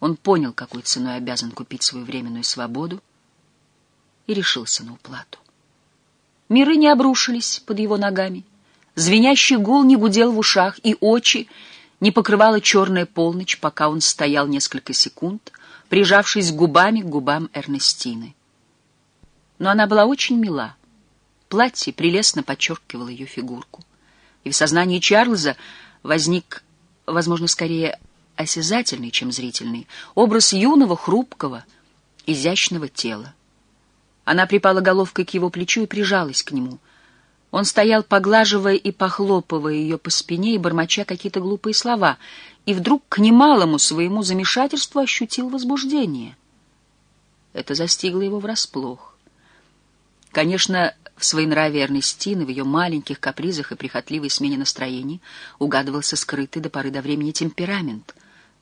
Он понял, какой ценой обязан купить свою временную свободу, и решился на уплату. Миры не обрушились под его ногами. Звенящий гул не гудел в ушах, и очи не покрывала черная полночь, пока он стоял несколько секунд, прижавшись губами к губам Эрнестины. Но она была очень мила. Платье прелестно подчеркивало ее фигурку. И в сознании Чарльза возник, возможно, скорее осязательный, чем зрительный, образ юного, хрупкого, изящного тела. Она припала головкой к его плечу и прижалась к нему. Он стоял, поглаживая и похлопывая ее по спине и бормоча какие-то глупые слова, и вдруг к немалому своему замешательству ощутил возбуждение. Это застигло его врасплох. Конечно, в своенравии Эрнестины, в ее маленьких капризах и прихотливой смене настроений угадывался скрытый до поры до времени темперамент —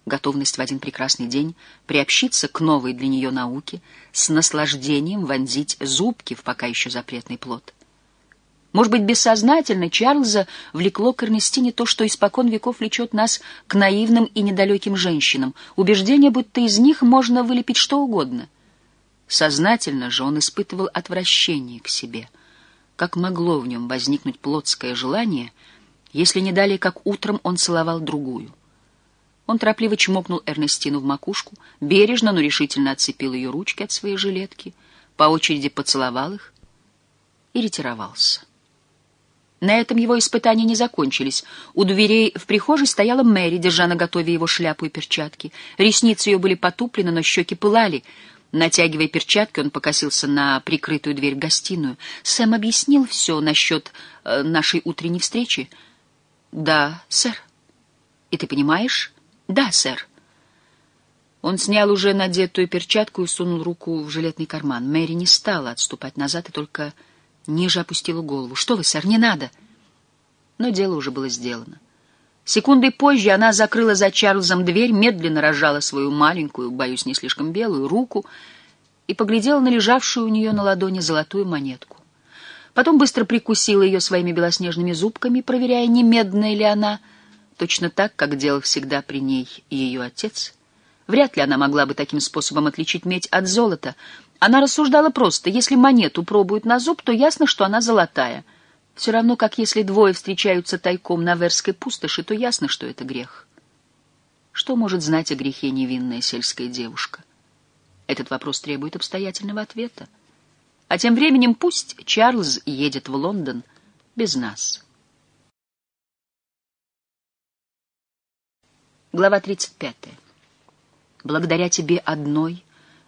готовность в один прекрасный день приобщиться к новой для нее науке, с наслаждением вонзить зубки в пока еще запретный плод. Может быть, бессознательно Чарльза влекло к Эрнестине то, что испокон веков влечет нас к наивным и недалеким женщинам, убеждение, будто из них можно вылепить что угодно. Сознательно же он испытывал отвращение к себе. Как могло в нем возникнуть плотское желание, если не далее, как утром он целовал другую? Он торопливо чмокнул Эрнестину в макушку, бережно, но решительно отцепил ее ручки от своей жилетки, по очереди поцеловал их и ретировался. На этом его испытания не закончились. У дверей в прихожей стояла Мэри, держа на готове его шляпу и перчатки. Ресницы ее были потуплены, но щеки пылали. Натягивая перчатки, он покосился на прикрытую дверь в гостиную. Сэм объяснил все насчет э, нашей утренней встречи. «Да, сэр. И ты понимаешь?» «Да, сэр». Он снял уже надетую перчатку и сунул руку в жилетный карман. Мэри не стала отступать назад и только ниже опустила голову. «Что вы, сэр, не надо!» Но дело уже было сделано. Секундой позже она закрыла за Чарльзом дверь, медленно разжала свою маленькую, боюсь, не слишком белую, руку и поглядела на лежавшую у нее на ладони золотую монетку. Потом быстро прикусила ее своими белоснежными зубками, проверяя, не медная ли она — точно так, как делал всегда при ней ее отец. Вряд ли она могла бы таким способом отличить медь от золота. Она рассуждала просто, если монету пробуют на зуб, то ясно, что она золотая. Все равно, как если двое встречаются тайком на Верской пустоши, то ясно, что это грех. Что может знать о грехе невинная сельская девушка? Этот вопрос требует обстоятельного ответа. А тем временем пусть Чарльз едет в Лондон без нас. Глава 35. Благодаря тебе одной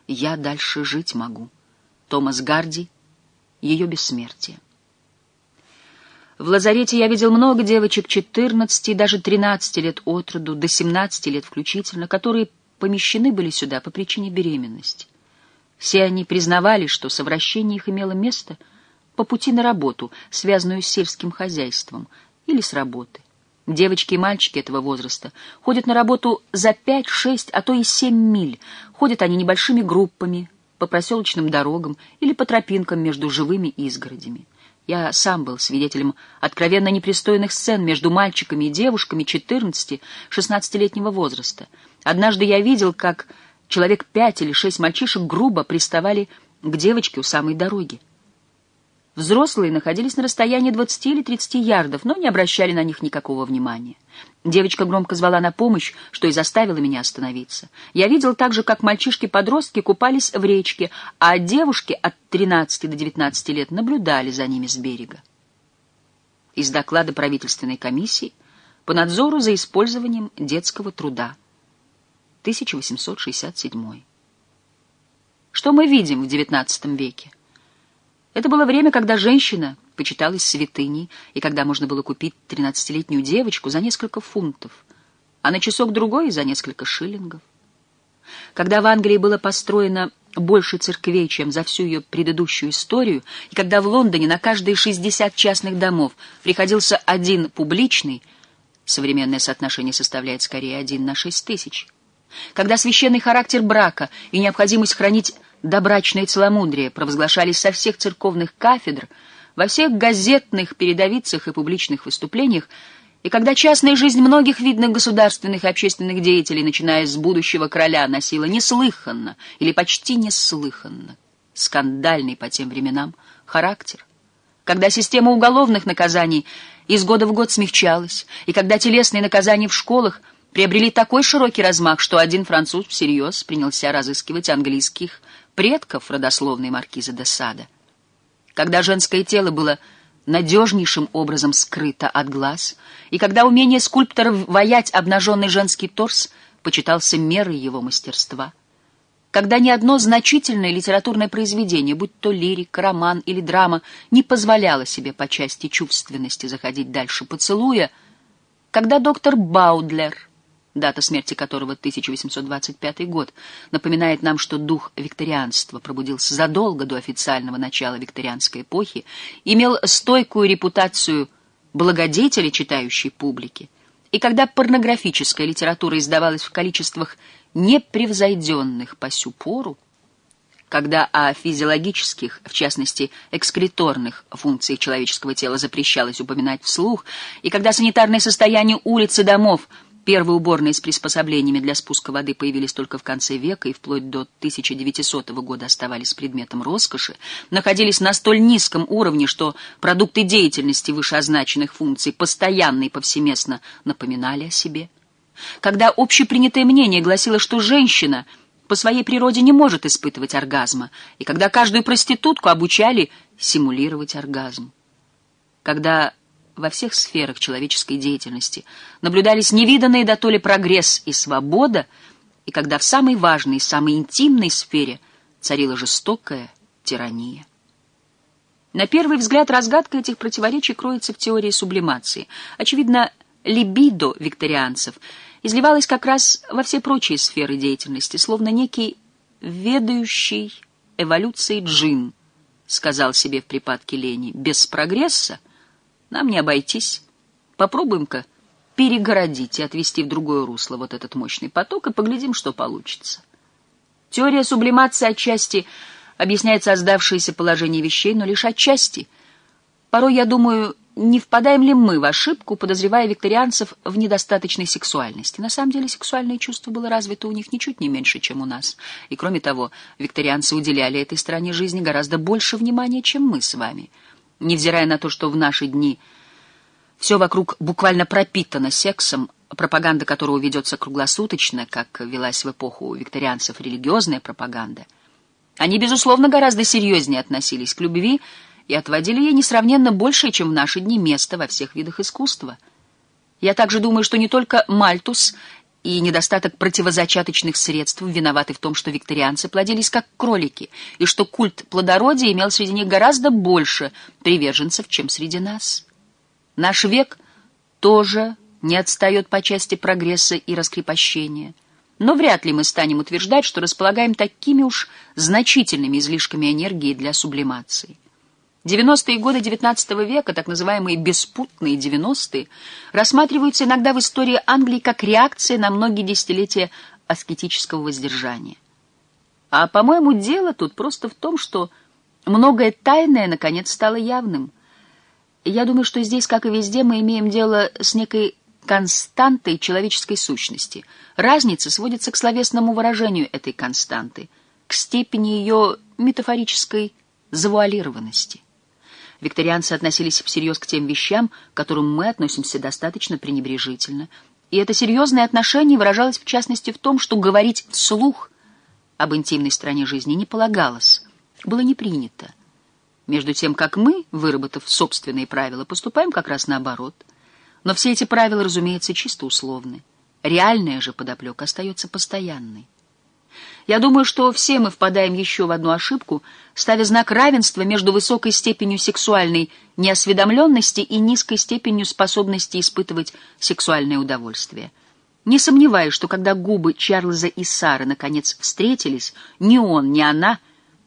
я дальше жить могу. Томас Гарди. Ее бессмертие. В лазарете я видел много девочек 14 и даже 13 лет от роду, до 17 лет включительно, которые помещены были сюда по причине беременности. Все они признавали, что совращение их имело место по пути на работу, связанную с сельским хозяйством, или с работы. Девочки и мальчики этого возраста ходят на работу за пять, шесть, а то и семь миль. Ходят они небольшими группами по проселочным дорогам или по тропинкам между живыми изгородями. Я сам был свидетелем откровенно непристойных сцен между мальчиками и девушками 14-16-летнего возраста. Однажды я видел, как человек пять или шесть мальчишек грубо приставали к девочке у самой дороги. Взрослые находились на расстоянии 20 или 30 ярдов, но не обращали на них никакого внимания. Девочка громко звала на помощь, что и заставило меня остановиться. Я видел также, как мальчишки-подростки купались в речке, а девушки от 13 до 19 лет наблюдали за ними с берега. Из доклада правительственной комиссии по надзору за использованием детского труда. 1867. Что мы видим в XIX веке? Это было время, когда женщина почиталась святыней, и когда можно было купить тринадцатилетнюю девочку за несколько фунтов, а на часок-другой за несколько шиллингов. Когда в Англии было построено больше церквей, чем за всю ее предыдущую историю, и когда в Лондоне на каждые 60 частных домов приходился один публичный, современное соотношение составляет скорее один на шесть тысяч, когда священный характер брака и необходимость хранить добрачное целомудрие провозглашались со всех церковных кафедр, во всех газетных передовицах и публичных выступлениях, И когда частная жизнь многих видных государственных и общественных деятелей, начиная с будущего короля, носила неслыханно или почти неслыханно скандальный по тем временам характер, когда система уголовных наказаний из года в год смягчалась, и когда телесные наказания в школах приобрели такой широкий размах, что один француз всерьез принялся разыскивать английских предков родословной маркиза де Сада. Когда женское тело было надежнейшим образом скрыто от глаз, и когда умение скульптора ваять обнаженный женский торс почитался мерой его мастерства — когда ни одно значительное литературное произведение, будь то лирик, роман или драма, не позволяло себе по части чувственности заходить дальше поцелуя, когда доктор Баудлер, дата смерти которого 1825 год, напоминает нам, что дух викторианства пробудился задолго до официального начала викторианской эпохи, имел стойкую репутацию благодетеля читающей публики, и когда порнографическая литература издавалась в количествах непревзойденных по сю пору, когда о физиологических, в частности, экскреторных функциях человеческого тела запрещалось упоминать вслух, и когда санитарное состояние улиц и домов, первые уборные с приспособлениями для спуска воды появились только в конце века и вплоть до 1900 года оставались предметом роскоши, находились на столь низком уровне, что продукты деятельности вышеозначенных функций постоянно и повсеместно напоминали о себе – когда общепринятое мнение гласило, что женщина по своей природе не может испытывать оргазма, и когда каждую проститутку обучали симулировать оргазм. Когда во всех сферах человеческой деятельности наблюдались невиданные до то ли прогресс и свобода, и когда в самой важной самой интимной сфере царила жестокая тирания. На первый взгляд разгадка этих противоречий кроется в теории сублимации. Очевидно, либидо викторианцев — изливалась как раз во все прочие сферы деятельности, словно некий ведающий эволюцией джин, сказал себе в припадке лени. Без прогресса нам не обойтись. Попробуем-ка перегородить и отвести в другое русло вот этот мощный поток и поглядим, что получится. Теория сублимации отчасти объясняет создавшееся положение вещей, но лишь отчасти. Порой, я думаю, не впадаем ли мы в ошибку, подозревая викторианцев в недостаточной сексуальности. На самом деле сексуальное чувство было развито у них ничуть не меньше, чем у нас. И кроме того, викторианцы уделяли этой стороне жизни гораздо больше внимания, чем мы с вами. Невзирая на то, что в наши дни все вокруг буквально пропитано сексом, пропаганда которого ведется круглосуточно, как велась в эпоху викторианцев религиозная пропаганда, они, безусловно, гораздо серьезнее относились к любви, и отводили ей несравненно большее, чем в наши дни, место во всех видах искусства. Я также думаю, что не только Мальтус и недостаток противозачаточных средств виноваты в том, что викторианцы плодились как кролики, и что культ плодородия имел среди них гораздо больше приверженцев, чем среди нас. Наш век тоже не отстает по части прогресса и раскрепощения. Но вряд ли мы станем утверждать, что располагаем такими уж значительными излишками энергии для сублимации. 90-е годы XIX века, так называемые «беспутные 90-е», рассматриваются иногда в истории Англии как реакция на многие десятилетия аскетического воздержания. А, по-моему, дело тут просто в том, что многое тайное, наконец, стало явным. Я думаю, что здесь, как и везде, мы имеем дело с некой константой человеческой сущности. Разница сводится к словесному выражению этой константы, к степени ее метафорической завуалированности. Викторианцы относились всерьез к тем вещам, к которым мы относимся достаточно пренебрежительно. И это серьезное отношение выражалось в частности в том, что говорить вслух об интимной стороне жизни не полагалось, было не принято. Между тем, как мы, выработав собственные правила, поступаем как раз наоборот. Но все эти правила, разумеется, чисто условны. Реальная же подоплека остается постоянной. Я думаю, что все мы впадаем еще в одну ошибку, ставя знак равенства между высокой степенью сексуальной неосведомленности и низкой степенью способности испытывать сексуальное удовольствие. Не сомневаюсь, что когда губы Чарльза и Сары наконец встретились, ни он, ни она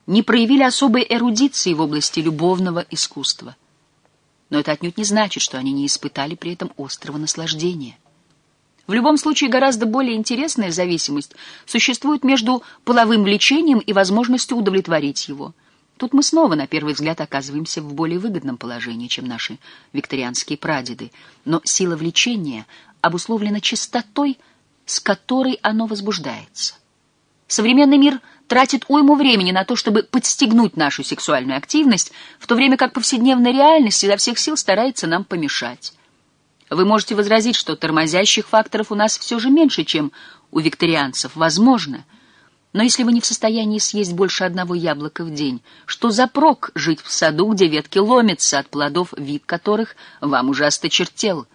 не проявили особой эрудиции в области любовного искусства. Но это отнюдь не значит, что они не испытали при этом острого наслаждения. В любом случае, гораздо более интересная зависимость существует между половым влечением и возможностью удовлетворить его. Тут мы снова, на первый взгляд, оказываемся в более выгодном положении, чем наши викторианские прадеды. Но сила влечения обусловлена частотой, с которой оно возбуждается. Современный мир тратит уйму времени на то, чтобы подстегнуть нашу сексуальную активность, в то время как повседневная реальность изо всех сил старается нам помешать. Вы можете возразить, что тормозящих факторов у нас все же меньше, чем у викторианцев. Возможно. Но если вы не в состоянии съесть больше одного яблока в день, что за прок жить в саду, где ветки ломятся от плодов, вид которых вам уже осточертел?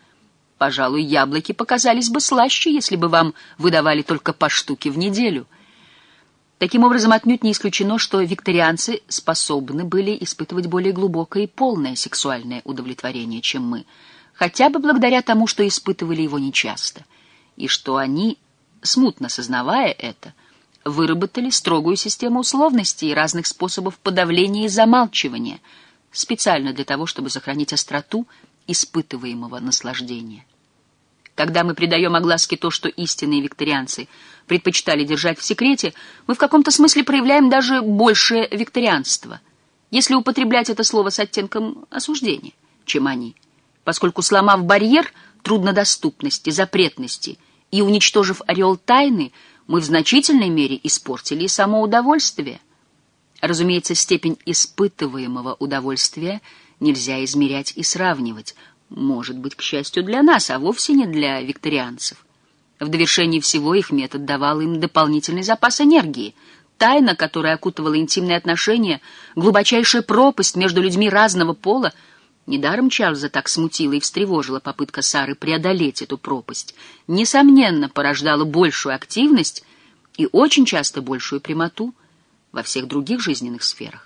Пожалуй, яблоки показались бы слаще, если бы вам выдавали только по штуке в неделю. Таким образом, отнюдь не исключено, что викторианцы способны были испытывать более глубокое и полное сексуальное удовлетворение, чем мы — хотя бы благодаря тому, что испытывали его нечасто, и что они, смутно сознавая это, выработали строгую систему условностей и разных способов подавления и замалчивания, специально для того, чтобы сохранить остроту испытываемого наслаждения. Когда мы придаем огласке то, что истинные викторианцы предпочитали держать в секрете, мы в каком-то смысле проявляем даже большее викторианство, если употреблять это слово с оттенком осуждения, чем они – поскольку, сломав барьер труднодоступности, запретности и уничтожив орел тайны, мы в значительной мере испортили и само удовольствие. Разумеется, степень испытываемого удовольствия нельзя измерять и сравнивать, может быть, к счастью для нас, а вовсе не для викторианцев. В довершении всего их метод давал им дополнительный запас энергии. Тайна, которая окутывала интимные отношения, глубочайшая пропасть между людьми разного пола — Недаром Чарльза так смутила и встревожила попытка Сары преодолеть эту пропасть. Несомненно, порождала большую активность и очень часто большую прямоту во всех других жизненных сферах.